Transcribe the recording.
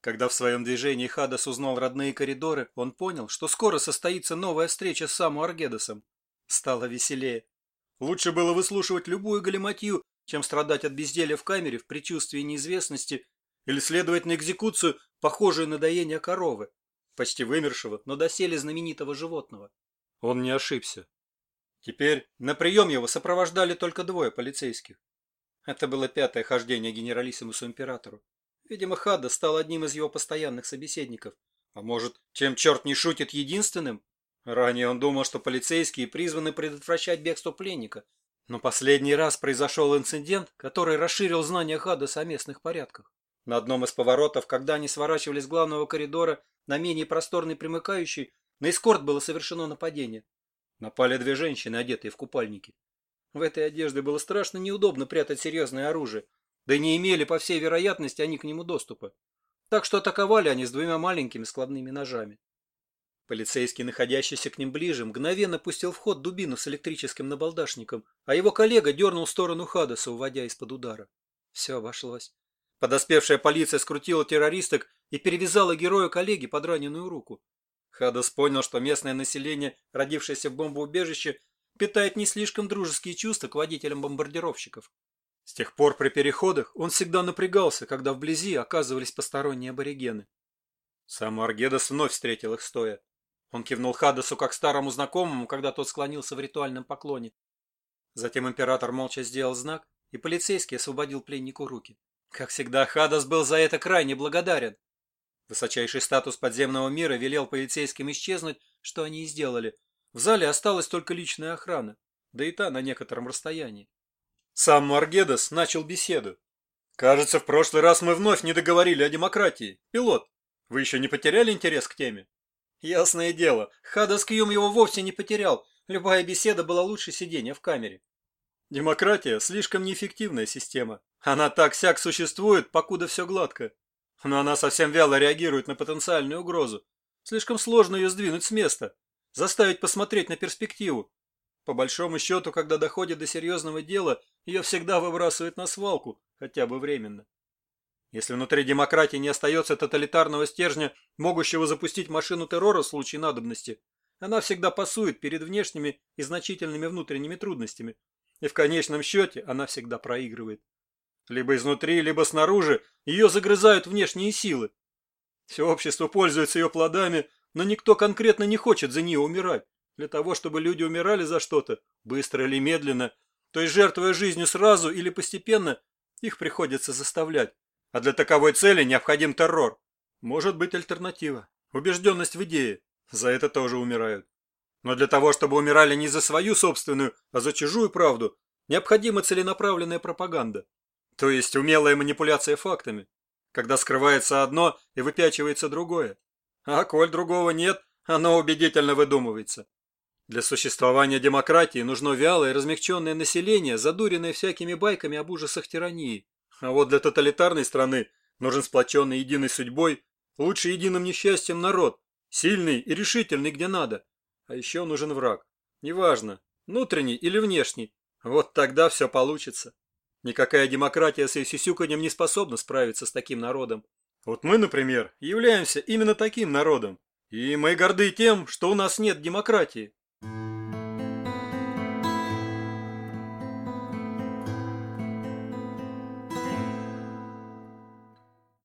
Когда в своем движении Хадас узнал родные коридоры, он понял, что скоро состоится новая встреча с Саму Аргедосом. Стало веселее. Лучше было выслушивать любую галиматью, чем страдать от безделия в камере в предчувствии неизвестности или следовать на экзекуцию, похожую на доение коровы, почти вымершего, но доселе знаменитого животного. Он не ошибся. Теперь на прием его сопровождали только двое полицейских. Это было пятое хождение генералиссимусу императору. Видимо, Хадда стал одним из его постоянных собеседников. А может, чем черт не шутит, единственным? Ранее он думал, что полицейские призваны предотвращать бегство пленника. Но последний раз произошел инцидент, который расширил знания Хаддаса о местных порядках. На одном из поворотов, когда они сворачивали с главного коридора на менее просторный примыкающий, на эскорт было совершено нападение. Напали две женщины, одетые в купальники. В этой одежде было страшно неудобно прятать серьезное оружие, да и не имели, по всей вероятности, они к нему доступа. Так что атаковали они с двумя маленькими складными ножами. Полицейский, находящийся к ним ближе, мгновенно пустил в ход дубину с электрическим набалдашником, а его коллега дернул в сторону Хадаса, уводя из-под удара. Все обошлось. Подоспевшая полиция скрутила террористок и перевязала героя коллеги под раненую руку. Хадас понял, что местное население, родившееся в бомбоубежище, питает не слишком дружеские чувства к водителям бомбардировщиков. С тех пор при переходах он всегда напрягался, когда вблизи оказывались посторонние аборигены. Сам Аргедас вновь встретил их стоя. Он кивнул Хадасу как старому знакомому, когда тот склонился в ритуальном поклоне. Затем император молча сделал знак, и полицейский освободил пленнику руки. Как всегда, Хадас был за это крайне благодарен. Высочайший статус подземного мира велел полицейским исчезнуть, что они и сделали. В зале осталась только личная охрана, да и та на некотором расстоянии. Сам Маргедас начал беседу. «Кажется, в прошлый раз мы вновь не договорили о демократии. Пилот, вы еще не потеряли интерес к теме?» «Ясное дело, Хадас Кьюм его вовсе не потерял. Любая беседа была лучше сидения в камере». «Демократия – слишком неэффективная система. Она так-сяк существует, покуда все гладко. Но она совсем вяло реагирует на потенциальную угрозу. Слишком сложно ее сдвинуть с места, заставить посмотреть на перспективу. По большому счету, когда доходит до серьезного дела, ее всегда выбрасывают на свалку, хотя бы временно. Если внутри демократии не остается тоталитарного стержня, могущего запустить машину террора в случае надобности, она всегда пасует перед внешними и значительными внутренними трудностями, и в конечном счете она всегда проигрывает. Либо изнутри, либо снаружи ее загрызают внешние силы. Все общество пользуется ее плодами, но никто конкретно не хочет за нее умирать. Для того, чтобы люди умирали за что-то, быстро или медленно, то есть жертвуя жизнью сразу или постепенно, их приходится заставлять. А для таковой цели необходим террор. Может быть альтернатива. Убежденность в идее. За это тоже умирают. Но для того, чтобы умирали не за свою собственную, а за чужую правду, необходима целенаправленная пропаганда. То есть умелая манипуляция фактами, когда скрывается одно и выпячивается другое. А коль другого нет, оно убедительно выдумывается. Для существования демократии нужно вялое, размягченное население, задуренное всякими байками об ужасах тирании. А вот для тоталитарной страны нужен сплоченный единой судьбой, лучше единым несчастьем народ, сильный и решительный где надо. А еще нужен враг. Неважно, внутренний или внешний. Вот тогда все получится. Никакая демократия с ее сисюканьем не способна справиться с таким народом. Вот мы, например, являемся именно таким народом. И мы горды тем, что у нас нет демократии.